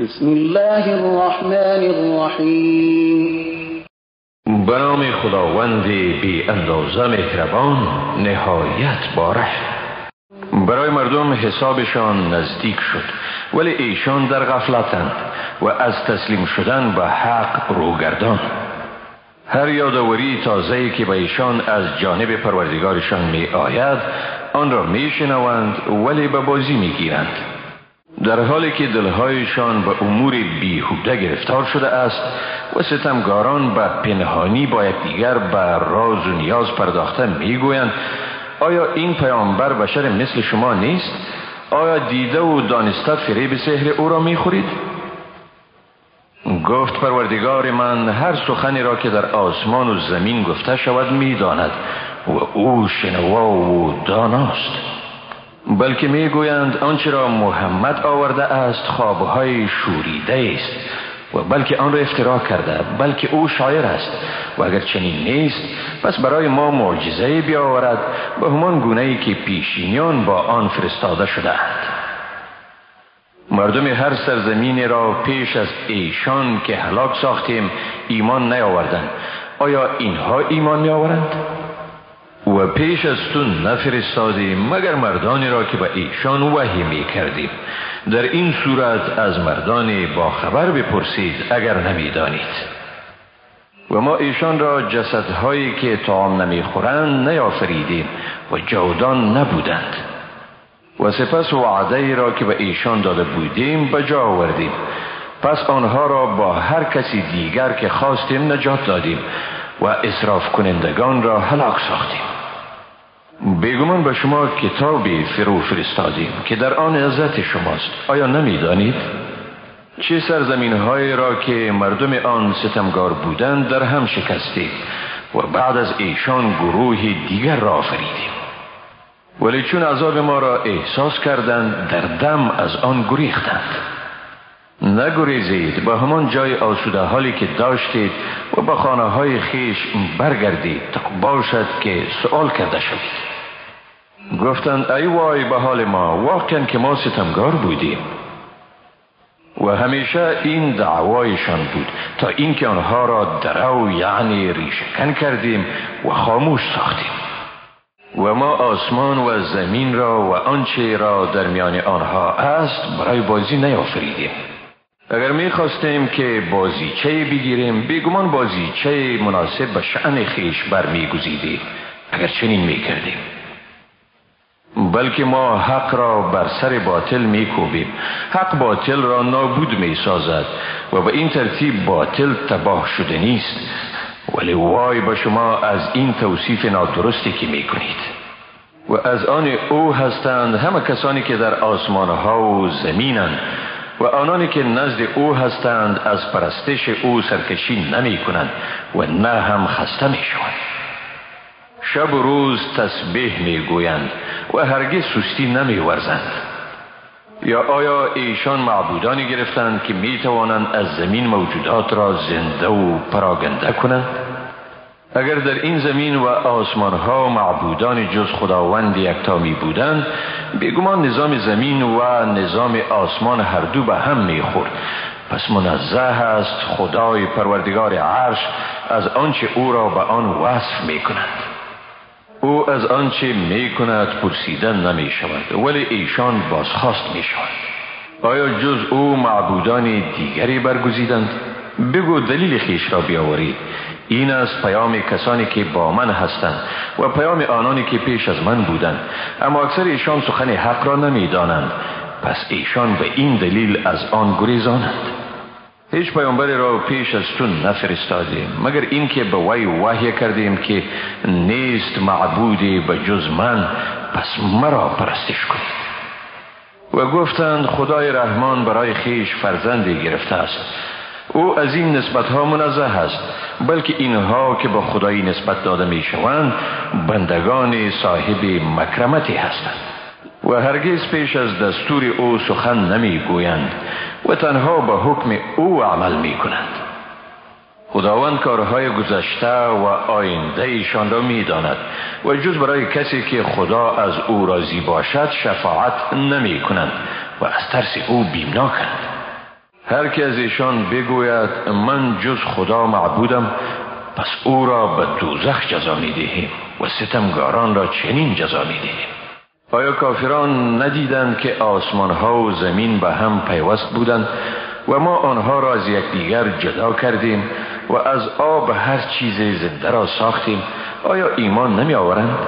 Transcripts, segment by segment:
بسم الله الرحمن الرحیم. به نام خداوند بی اندازه مهربان نهایت باره برای مردم حسابشان نزدیک شد ولی ایشان در غفلتند و از تسلیم شدن به حق روگردان. هر یادوری تازه که به ایشان از جانب پروردگارشان می آید آن را می شنوند ولی به بازی می گیرند در حالی که دلهایشان به امور بیهوده گرفتار شده است و ستمگاران به پنهانی با یکدیگر به راز و نیاز پرداخته می‌گویند آیا این پیامبر بشر مثل شما نیست؟ آیا دیده و دانسته فریب سحر او را می‌خورید؟ گفت پروردگار من هر سخنی را که در آسمان و زمین گفته شود می‌داند و او شنوا و داناست. بلکه می‌گویند آنچه را محمد آورده است خوابهای شوریده است و بلکه آن را افترا کرده بلکه او شاعر است و اگر چنین نیست پس برای ما معجزه بیاورد به همان گونه ای که پیشینیان با آن فرستاده شده اند مردم هر سرزمین را پیش از ایشان که هلاک ساختیم ایمان نیاوردند آیا اینها ایمان می آورند؟ و پیش از تو نفرستادیم مگر مردانی را که به ایشان وحی می کردیم در این صورت از مردان با خبر بپرسید اگر نمی‌دانید. و ما ایشان را جسدهایی که طعام نمی‌خورند نیافریدیم و جودان نبودند. و سپس وعده را که به ایشان داده بودیم به جا آوردیم. پس آنها را با هر کسی دیگر که خواستیم نجات دادیم. و اصراف کنندگان را هلاک ساختیم. بیگمان به شما کتابی فرو فرستادیم که در آن عزت شماست. آیا نمی‌دانید؟ چه سرزمین های را که مردم آن ستمگار بودند در هم شکستید و بعد از ایشان گروه دیگر را فریدیم ولی چون عذاب ما را احساس کردند در دم از آن گریختند. نگریزید. به همان جای آسوده حالی که داشتید و به خانه های خیش برگردید. تا باشد که سوال کرده شوید گفتند ای وای به حال ما واقعا که ما ستمگار بودیم. و همیشه این دعوایشان بود. تا اینکه آنها را درو یعنی ریشکن کردیم و خاموش ساختیم. و ما آسمان و زمین را و آنچه را در میان آنها است برای بازی نیافریدیم. اگر می خواستیم که بازیچه بگیریم بیگمان بازیچه مناسب به شعن خیش برمیگزیدیم. اگر چنین می کردیم بلکه ما حق را بر سر باطل می کوبیم حق باطل را نابود می سازد و به این ترتیب باطل تباه شده نیست. ولی وای به شما از این توصیف نادرستی که می کنید و از آن او هستند همه کسانی که در آسمان ها و زمینند. و آنانی که نزد او هستند از پرستش او سرکشی نمی کنند و نه هم خسته می شوند شب و روز تسبیح می گویند و هرگز سستی نمی ورزند یا آیا ایشان معبودانی گرفتند که می توانند از زمین موجودات را زنده و پراگنده کنند؟ اگر در این زمین و آسمان ها معبودان جز خداوند یکتا می بودند بیگمان نظام زمین و نظام آسمان هر دو به هم می خورد پس منزه است خدای پروردگار عرش از آنچه او را به آن وصف می کند او از آنچه می کند پرسیدن نمی شود ولی ایشان بازخواست می شود آیا جز او معبودان دیگری برگزیدند؟ بگو دلیل خیش را بیاورید. این از پیام کسانی که با من هستند و پیام آنانی که پیش از من بودند. اما اکثر ایشان سخن حق را نمی دانند پس ایشان به این دلیل از آن گریزانند. هیچ پیامبری را پیش از تو نفرستادیم مگر اینکه به وی وحی کردیم که نیست معبودی به جز من پس مرا پرستش کنید. و گفتند خدای رحمان برای خیش فرزندی گرفته است. او از این نسبت ها منزه است بلکه اینها که با خدایی نسبت داده می شوند بندگان صاحب مکرمتی هستند. و هرگز پیش از دستور او سخن نمی گویند و تنها به حکم او عمل می کنند خداوند کارهای گذشته و آینده ایشان را می داند و جز برای کسی که خدا از او راضی باشد شفاعت نمی کنند و از ترس او بیمناکند. هر که از ایشان بگوید من جز خدا معبودم پس او را به دوزخ جزا می دهیم و ستمگاران را چنین جزا می دهیم آیا کافران ندیدند که آسمان ها و زمین به هم پیوست بودند و ما آنها را از یکدیگر جدا کردیم و از آب هر چیز زنده را ساختیم آیا ایمان نمی آورند؟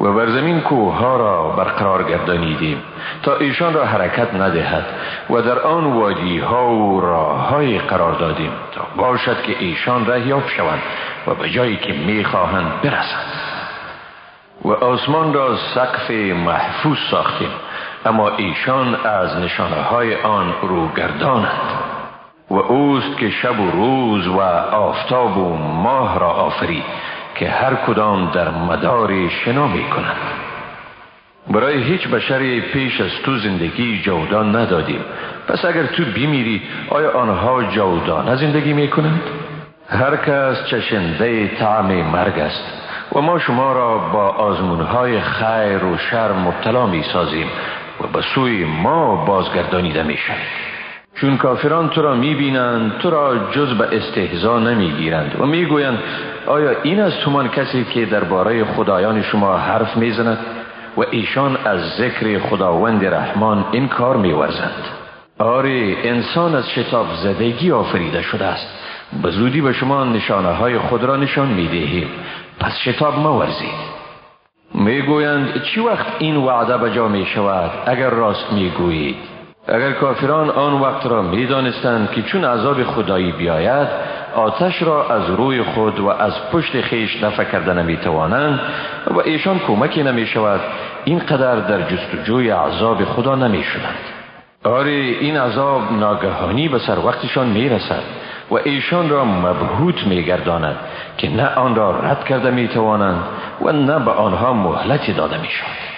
و بر زمین کوه ها را برقرار گردانیدیم تا ایشان را حرکت ندهد و در آن وادی ها و راه قرار دادیم تا باشد که ایشان رهیاب شوند و به جایی که می خواهند برسند. و آسمان را سقف محفوظ ساختیم اما ایشان از نشانه های آن روگردانند و اوست که شب و روز و آفتاب و ماه را آفرید که هر کدام در مدار شنا می کنند برای هیچ بشری پیش از تو زندگی جودان ندادیم. پس اگر تو بیمیری آیا آنها جودانه زندگی می کنند؟ هر کس چشنده طعم مرگ است و ما شما را با آزمونهای خیر و شر مبتلا می سازیم و به سوی ما بازگردانیده می چون کافران تو را می بینند تو را جز به استهزا نمی گیرند و می گویند آیا این از تومان کسی که درباره خدایان شما حرف می زند و ایشان از ذکر خداوند رحمان این کار می ورزند آری انسان از شتاب زدگی آفریده شده است. به زودی به شما نشانه های خود را نشان می دهیم پس شتاب مورزید می گویند چی وقت این وعده به جا می شود اگر راست می گویید اگر کافران آن وقت را می دانستند که چون عذاب خدایی بیاید آتش را از روی خود و از پشت خیش دفع کرده نمی توانند و ایشان کمکی نمی شود اینقدر در جستجوی عذاب خدا نمی آری این عذاب ناگهانی به سر وقتشان می رسد و ایشان را مبهوت می گرداند که نه آن را رد کرده می توانند و نه به آنها مهلتی داده می شود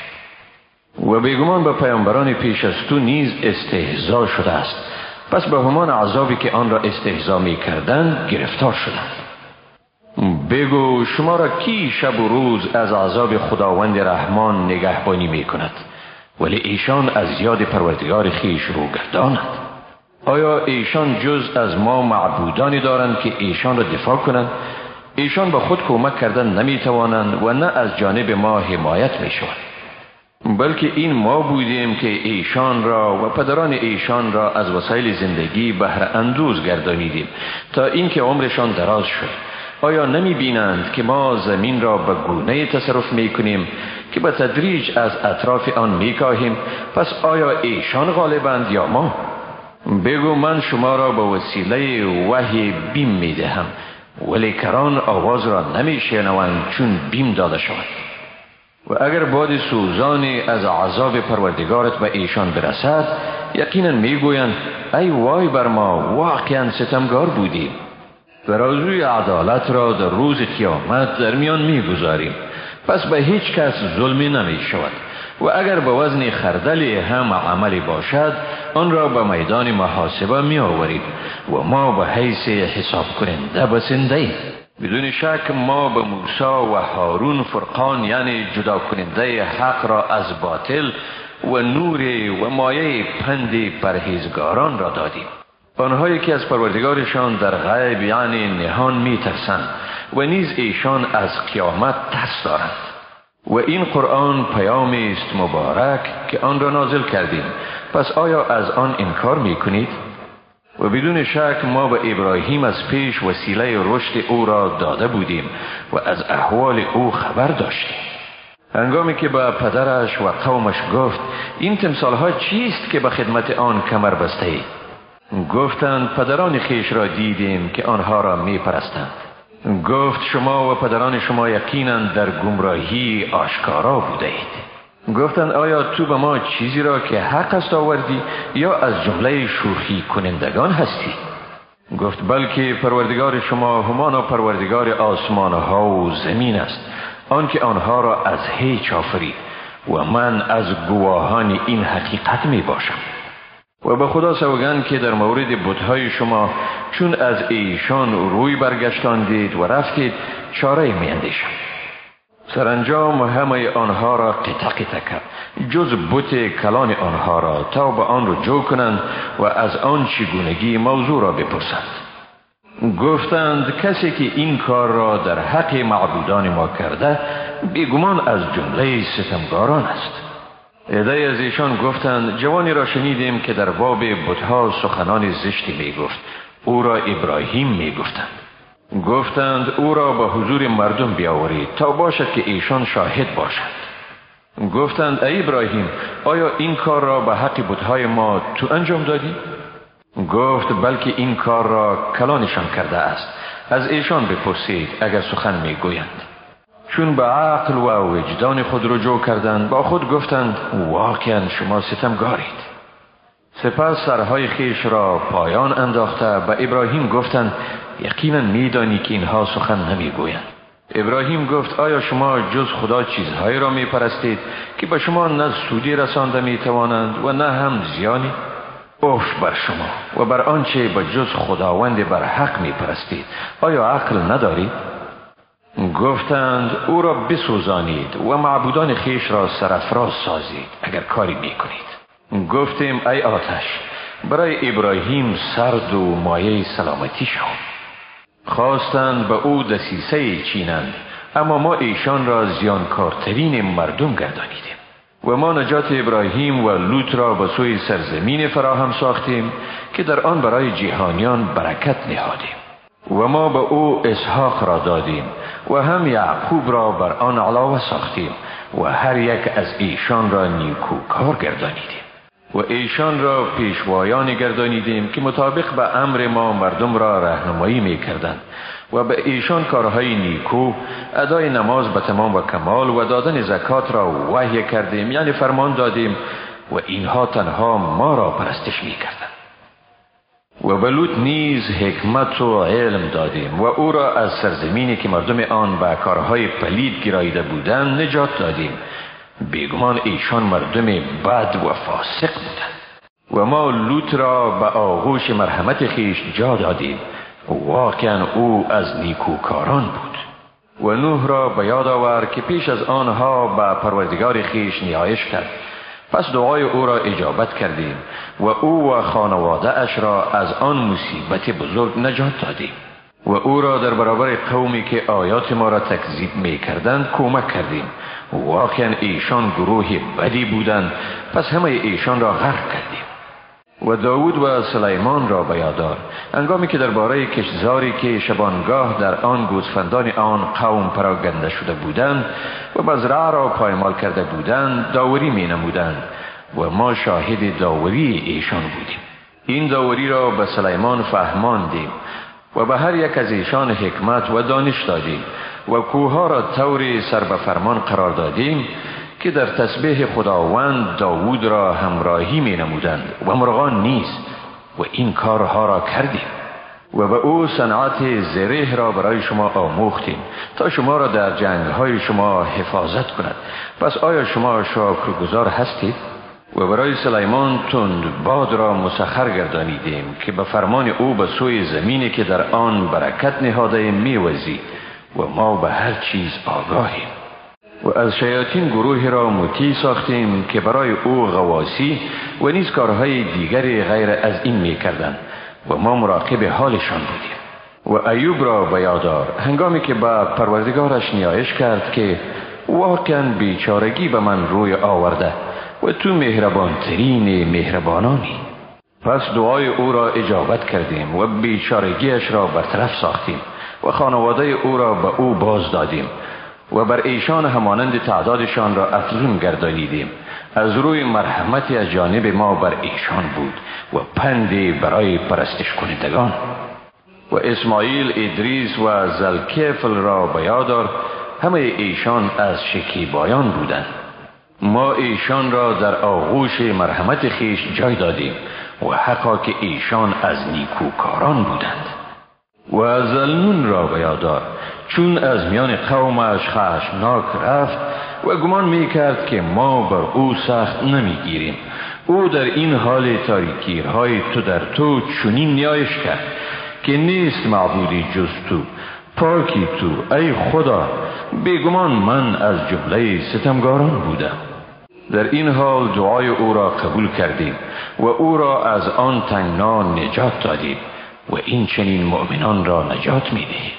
و بیگمان به پیامبران پیش از تو نیز استهزا شده است. پس به همان عذابی که آن را استهزا می کردن گرفتار شدند. بگو شما را کی شب و روز از عذاب خداوند رحمان نگهبانی می کند ولی ایشان از یاد پروردگار خیش رو گردانند آیا ایشان جز از ما معبودانی دارند که ایشان را دفاع کنند؟ ایشان به خود کمک کردن نمی توانند و نه از جانب ما حمایت می شوند بلکه این ما بودیم که ایشان را و پدران ایشان را از وسایل زندگی بهر اندوز گردانیدیم تا اینکه عمرشان دراز شد. آیا نمی بینند که ما زمین را به گونه تصرف می کنیم که به تدریج از اطراف آن می کاهیم؟ پس آیا ایشان غالبند یا ما؟ بگو من شما را به وسیله وحی بیم می دهم ولی کران آواز را نمی شنوند چون بیم داده شود. و اگر باد سوزانی از عذاب پروردگارت به ایشان برسد یقینا می‌گویند ای وای بر ما واقعا ستمگار بودیم. ترازوی عدالت را در روز قیامت در میان می‌گذاریم. پس به هیچ کس ظلمی نمی شود و اگر به وزن خردلی هم عملی باشد آن را به میدان محاسبه می آوریم و ما به حیث حساب کننده بسنده ایم بدون شک ما به موسی و هارون فرقان یعنی جدا کننده حق را از باطل و نور و مایه پند پرهیزگاران را دادیم. آنهایی که از پروردگارشان در غیب یعنی نهان می ترسند و نیز ایشان از قیامت ترس دارند. و این قرآن پیامی است مبارک که آن را نازل کردیم. پس آیا از آن انکار می کنید؟ و بدون شک ما به ابراهیم از پیش وسیله رشد او را داده بودیم و از احوال او خبر داشتیم. هنگامی که به پدرش و قومش گفت این تمثال ها چیست که به خدمت آن کمر بسته اید؟ گفتند پدران خیش را دیدیم که آنها را می پرستند گفت شما و پدران شما یقینا در گمراهی آشکارا بوده اید. گفتند آیا تو به ما چیزی را که حق است آوردی یا از جمله شوخی کنندگان هستی؟ گفت بلکه پروردگار شما همانا پروردگار آسمان ها و زمین است. آنکه آنها را از هیچ آفرید و من از گواهان این حقیقت می باشم. و به خدا سوگند که در مورد بودهای شما چون از ایشان روی برگشتان دید و رفتید چاره می اندیشم. سرانجام همه آنها را قطع قطع کرد. جز بوت کلان آنها را تا به آن رو جو کنند و از آن چگونگی موضوع را بپرسند. گفتند کسی که این کار را در حق معبودان ما کرده بیگمان از جمله ستمگاران است. عده از ایشان گفتند جوانی را شنیدیم که در باب بتها سخنان زشتی می گفت او را ابراهیم می گفتند گفتند او را به حضور مردم بیاورید تا باشد که ایشان شاهد باشند گفتند ای ابراهیم آیا این کار را به حق بودهای ما تو انجام دادی؟ گفت بلکه این کار را کلانشان کرده است. از ایشان بپرسید اگر سخن می‌گویند. چون به عقل و وجدان خود رجوع کردند با خود گفتند واقعا شما ستمگارید. سپس سرهای خیش را پایان انداخته به ابراهیم گفتند یقینا میدانی که اینها سخن نمی‌گویند. ابراهیم گفت آیا شما جز خدا چیزهایی را می پرستید که به شما نه سودی رسانده می توانند و نه هم زیانی؟ اوف بر شما و بر آنچه به جز خداوند بر حق می پرستید آیا عقل ندارید؟ گفتند او را بسوزانید و معبودان خیش را سرفراز سازید اگر کاری می کنید گفتیم ای آتش برای ابراهیم سرد و مایه سلامتی شد خواستند به او دسیسه چینند اما ما ایشان را زیانکارترین مردم گردانیدیم. و ما نجات ابراهیم و لوط را به سوی سرزمین فراهم ساختیم که در آن برای جهانیان برکت نهادیم. و ما به او اسحاق را دادیم و هم یعقوب را بر آن علاوه ساختیم و هر یک از ایشان را نیکوکار گردانیدیم. و ایشان را پیشوایان گردانیدیم که مطابق به امر ما مردم را رهنمایی می کردند و به ایشان کارهای نیکو ادای نماز به تمام و کمال و دادن زکات را وحی کردیم یعنی فرمان دادیم و اینها تنها ما را پرستش می کردند و بلوت نیز حکمت و علم دادیم و او را از سرزمینی که مردم آن به کارهای پلید گرایده بودند نجات دادیم. بیگمان ایشان مردم بد و فاسق بودند. و ما لوط را به آغوش مرحمت خیش جا دادیم. واقعا او از نیکوکاران بود. و نوح را به یاد آور که پیش از آنها به پروردگار خیش نیایش کرد. پس دعای او را اجابت کردیم و او و خانواده اش را از آن مصیبت بزرگ نجات دادیم. و او را در برابر قومی که آیات ما را تکذیب می کردند کمک کردیم. واقعا ایشان گروه بدی بودند. پس همه ایشان را غرق کردیم. و داود و سلیمان را بیادار انگامی که درباره کشزاری که شبانگاه در آن گوسفندان آن قوم پراگنده شده بودند و مزرعه را پایمال کرده بودند داوری می نمودند و ما شاهد داوری ایشان بودیم. این داوری را به سلیمان فهماندیم. و به هر یک از ایشان حکمت و دانش دادیم و کوها را طور سر به فرمان قرار دادیم که در تسبیح خداوند داوود را همراهی می نمودند و مرغان نیست و این کارها را کردیم و به او صنعت زره را برای شما آموختیم تا شما را در جنگ های شما حفاظت کند پس آیا شما شاکرگزار هستید؟ و برای سلیمان تند باد را مسخر گردانیدیم که به فرمان او به سوی زمینی که در آن برکت نهاده میوزی و ما به هر چیز آگاهیم. و از شیاطین گروهی را مطیع ساختیم که برای او غواسی و نیز کارهای دیگری غیر از این می کردن و ما مراقب حالشان بودیم. و ایوب را بیادار هنگامی که به پروردگارش نیایش کرد که واقعا بیچارگی به من روی آورده و تو مهربانترین مهربانانی. پس دعای او را اجابت کردیم و بیچارگیش را برطرف ساختیم و خانواده او را به او باز دادیم و بر ایشان همانند تعدادشان را افزون گردانیدیم. از روی مرحمتی از جانب ما بر ایشان بود و پندی برای پرستش کنندگان. و اسماعیل ادریس و زلکفل را بیادار همه ایشان از شکیبایان بودند. ما ایشان را در آغوش مرحمت خیش جای دادیم و حقا که ایشان از نیکوکاران بودند. و زلنون را بیادار چون از میان قومش خشمناک رفت و گمان می کرد که ما بر او سخت نمی گیریم او در این حال تاریکیرهای تو در تو چنین نیایش کرد که نیست معبودی جز تو. پاکی تو ای خدا. بیگمان من از جمله ستمگاران بودم. در این حال دعای او را قبول کردیم و او را از آن تنگنا نجات دادیم و این چنین مؤمنان را نجات می‌دهیم.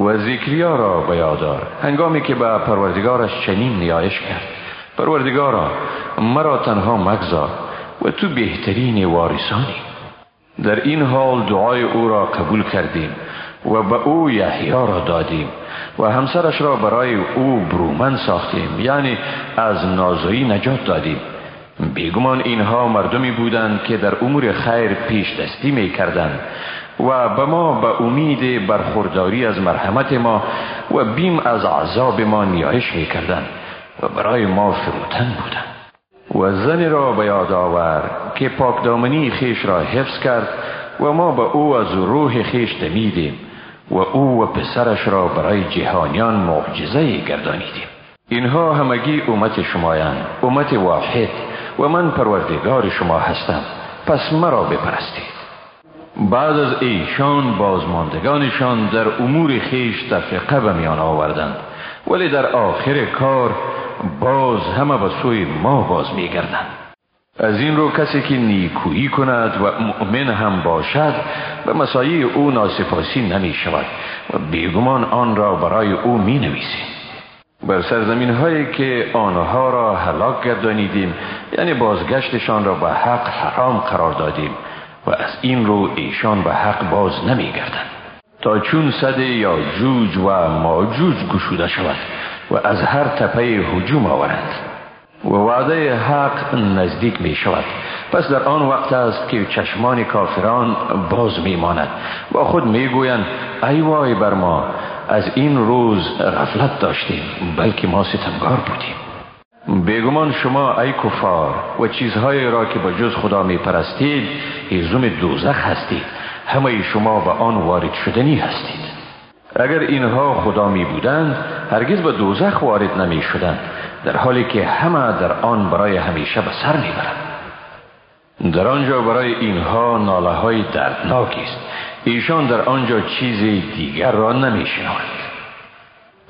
و ذکریا را بیادار هنگامی که به پروردگارش چنین نیایش کرد. پروردگارا مرا تنها مگذار و تو بهترین وارثانی در این حال دعای او را قبول کردیم و به او یحیی را دادیم و همسرش را برای او برومن ساختیم یعنی از نازایی نجات دادیم. بیگمان اینها مردمی بودند که در امور خیر پیش دستی می کردند و به ما به امید برخورداری از مرحمت ما و بیم از عذاب ما نیایش می کردند و برای ما فروتن بودند. و زن را به یاد آور که پاکدامنی خیش را حفظ کرد و ما به او از روح خیش دمیدیم. و او و پسرش را برای جهانیان معجزه گردانیدیم اینها همگی امت شمایند امت واحد و من پروردگار شما هستم. پس مرا بپرستید. بعد از ایشان بازماندگانشان در امور خیش تفقه به میان آوردند. ولی در آخر کار باز همه به سوی ما باز میگردند. از این رو کسی که نیکویی کند و مؤمن هم باشد به مسایی او ناسپاسی نمی شود و بیگمان آن را برای او می نویسیم بر سرزمین هایی که آنها را هلاک گردانیدیم یعنی بازگشتشان را به حق حرام قرار دادیم و از این رو ایشان به حق باز نمی گردند تا چون صد یا جوج و ماجوج گشوده شود و از هر تپه هجوم آورند. و وعده حق نزدیک می شود. پس در آن وقت است که چشمان کافران باز می ماند و خود می گویند ای وای بر ما از این روز غفلت داشتیم بلکه ما ستمگار بودیم. بیگمان شما ای کفار و چیزهایی را که با جز خدا می پرستید هیزم دوزخ هستید. همه شما به آن وارد شدنی هستید. اگر اینها خدا می بودند هرگز به دوزخ وارد نمی شدند. در حالی که همه در آن برای همیشه به سر می برند در آنجا برای اینها ناله های دردناکی است. ایشان در آنجا چیز دیگر را نمی شنوند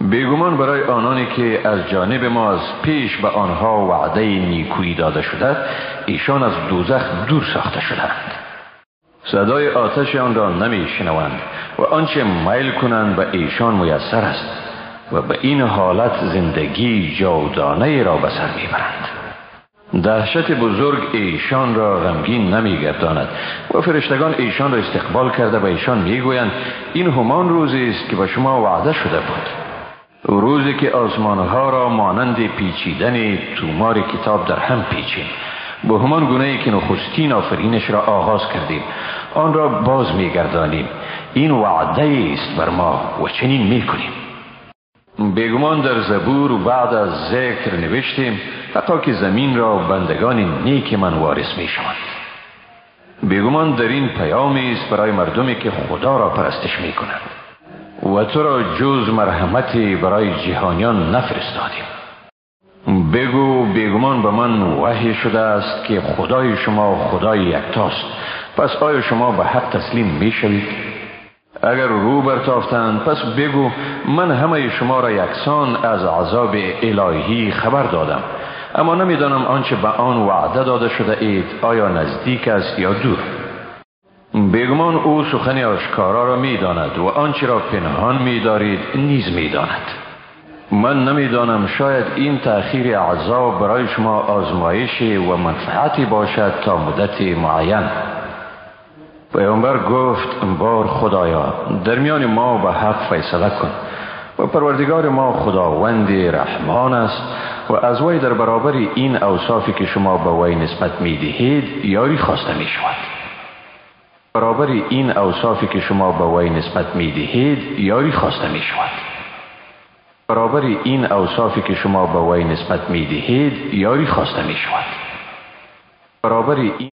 بیگمان برای آنانی که از جانب ما از پیش به آنها وعده نیکویی داده شده ایشان از دوزخ دور ساخته شدند. صدای آتش آن را نمی شنوند و آنچه میل کنند به ایشان میسر است. و به این حالت زندگی جاودانه را به سر می‌برند. دهشت بزرگ ایشان را غمگین نمیگرداند و فرشتگان ایشان را استقبال کرده به ایشان می‌گویند این همان روزی است که به شما وعده شده بود. روزی که آسمانها را مانند پیچیدن تومار کتاب در هم پیچیم. به همان گونه که نخستین آفرینش را آغاز کردیم آن را باز میگردانیم. این وعده است بر ما و چنین می‌کنیم. بیگمان در زبور بعد از ذکر نوشتیم حتی که زمین را بندگان نیک من وارث می شوند بیگمان در این پیامی است برای مردمی که خدا را پرستش می کنند و تو را جز مرحمتی برای جهانیان نفرستادیم. بگو بیگمان به من وحی شده است که خدای شما خدای یکتاست. پس آیا شما به حق تسلیم می شوید؟ اگر رو برتافتند پس بگو من همه شما را یکسان از عذاب الهی خبر دادم. اما نمی‌دانم آنچه به آن وعده داده شده اید آیا نزدیک است یا دور؟ بیگمان او سخن آشکارا را می‌داند و آنچه را پنهان میدارید نیز می‌داند. من نمی‌دانم شاید این تأخیر عذاب برای شما آزمایش و منفعتی باشد تا مدت معین. پیامبر گفت بار خدایا در میان ما به حق فیصله کن. و پروردگار ما خداوند رحمان است و از وی در برابر این اوصافی که شما به وی نسبت می دهید یاری خواسته می شود. برابر این اوصافی که شما به وی نسبت می دهید یاری خواسته می شود. برابر این اوصافی که شما به وی نسبت می دهید یاری خواسته می شود. برابر این